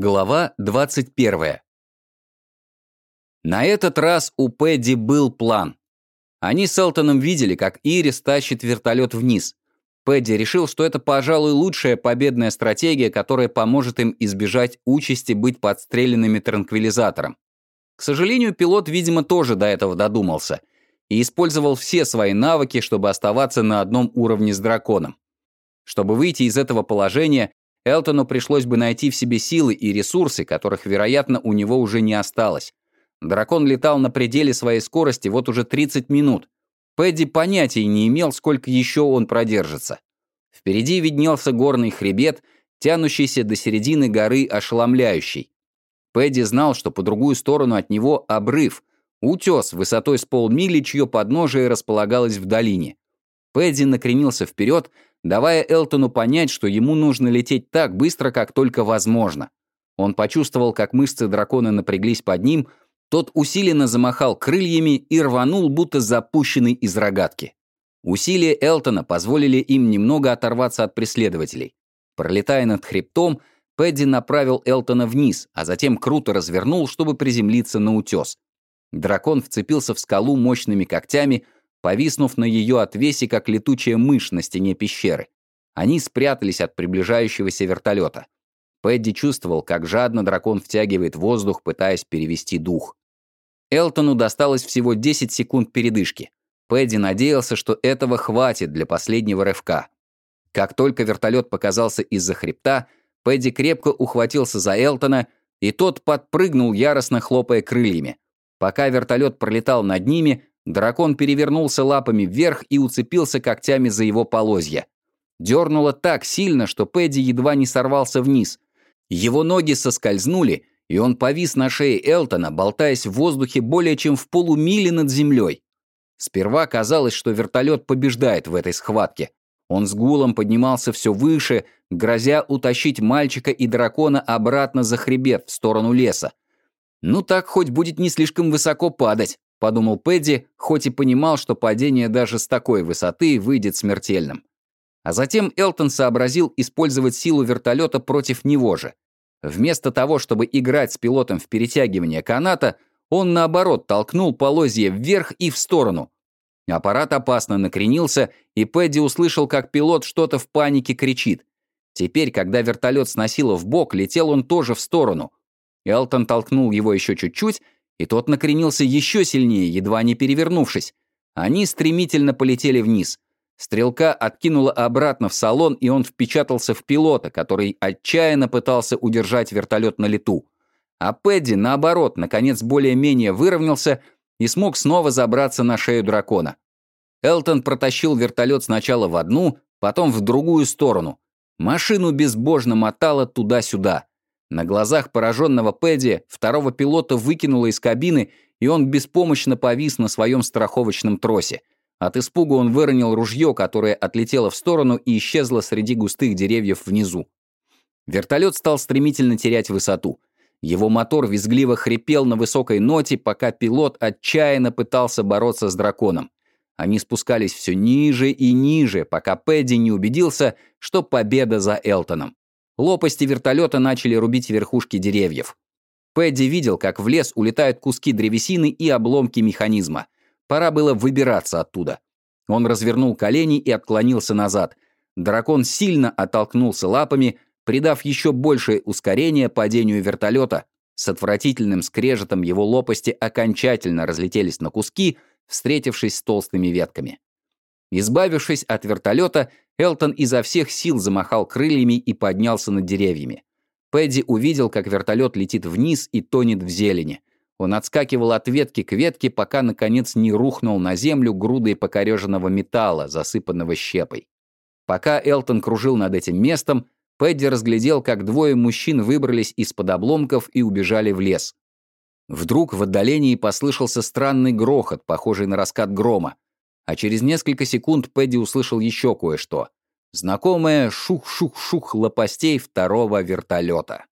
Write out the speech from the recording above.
Глава 21. На этот раз у Пэдди был план. Они с Элтоном видели, как Ирис тащит вертолет вниз. Пэдди решил, что это, пожалуй, лучшая победная стратегия, которая поможет им избежать участи быть подстреленными транквилизатором. К сожалению, пилот, видимо, тоже до этого додумался и использовал все свои навыки, чтобы оставаться на одном уровне с драконом. Чтобы выйти из этого положения, Элтону пришлось бы найти в себе силы и ресурсы, которых, вероятно, у него уже не осталось. Дракон летал на пределе своей скорости вот уже 30 минут. Пэдди понятия не имел, сколько еще он продержится. Впереди виднелся горный хребет, тянущийся до середины горы ошеломляющий. Пэдди знал, что по другую сторону от него обрыв, утес высотой с полмили, чье подножие располагалось в долине. Пэдди накренился вперед, давая Элтону понять, что ему нужно лететь так быстро, как только возможно. Он почувствовал, как мышцы дракона напряглись под ним, тот усиленно замахал крыльями и рванул, будто запущенный из рогатки. Усилия Элтона позволили им немного оторваться от преследователей. Пролетая над хребтом, Пэдди направил Элтона вниз, а затем круто развернул, чтобы приземлиться на утес. Дракон вцепился в скалу мощными когтями, повиснув на ее отвесе, как летучая мышь на стене пещеры. Они спрятались от приближающегося вертолета. Пэдди чувствовал, как жадно дракон втягивает воздух, пытаясь перевести дух. Элтону досталось всего 10 секунд передышки. Пэдди надеялся, что этого хватит для последнего рывка. Как только вертолет показался из-за хребта, Пэдди крепко ухватился за Элтона, и тот подпрыгнул, яростно хлопая крыльями. Пока вертолет пролетал над ними, Дракон перевернулся лапами вверх и уцепился когтями за его полозья. Дернуло так сильно, что Пэдди едва не сорвался вниз. Его ноги соскользнули, и он повис на шее Элтона, болтаясь в воздухе более чем в полумиле над землей. Сперва казалось, что вертолет побеждает в этой схватке. Он с гулом поднимался все выше, грозя утащить мальчика и дракона обратно за хребет в сторону леса. Ну так хоть будет не слишком высоко падать. — подумал Пэдди, хоть и понимал, что падение даже с такой высоты выйдет смертельным. А затем Элтон сообразил использовать силу вертолета против него же. Вместо того, чтобы играть с пилотом в перетягивание каната, он, наоборот, толкнул полозье вверх и в сторону. Аппарат опасно накренился, и Пэдди услышал, как пилот что-то в панике кричит. Теперь, когда вертолет сносило в бок, летел он тоже в сторону. Элтон толкнул его еще чуть-чуть, и тот накренился еще сильнее, едва не перевернувшись. Они стремительно полетели вниз. Стрелка откинула обратно в салон, и он впечатался в пилота, который отчаянно пытался удержать вертолет на лету. А Пэдди, наоборот, наконец более-менее выровнялся и смог снова забраться на шею дракона. Элтон протащил вертолет сначала в одну, потом в другую сторону. Машину безбожно мотало туда-сюда. На глазах пораженного Пэдди второго пилота выкинуло из кабины, и он беспомощно повис на своем страховочном тросе. От испуга он выронил ружье, которое отлетело в сторону и исчезло среди густых деревьев внизу. Вертолет стал стремительно терять высоту. Его мотор визгливо хрипел на высокой ноте, пока пилот отчаянно пытался бороться с драконом. Они спускались все ниже и ниже, пока Пэдди не убедился, что победа за Элтоном. Лопасти вертолета начали рубить верхушки деревьев. Пэдди видел, как в лес улетают куски древесины и обломки механизма. Пора было выбираться оттуда. Он развернул колени и отклонился назад. Дракон сильно оттолкнулся лапами, придав еще большее ускорение падению вертолета. С отвратительным скрежетом его лопасти окончательно разлетелись на куски, встретившись с толстыми ветками. Избавившись от вертолета, Элтон изо всех сил замахал крыльями и поднялся над деревьями. Пэдди увидел, как вертолет летит вниз и тонет в зелени. Он отскакивал от ветки к ветке, пока, наконец, не рухнул на землю грудой покореженного металла, засыпанного щепой. Пока Элтон кружил над этим местом, Пэдди разглядел, как двое мужчин выбрались из-под обломков и убежали в лес. Вдруг в отдалении послышался странный грохот, похожий на раскат грома а через несколько секунд Пэдди услышал еще кое-что. Знакомое шух-шух-шух лопастей второго вертолета.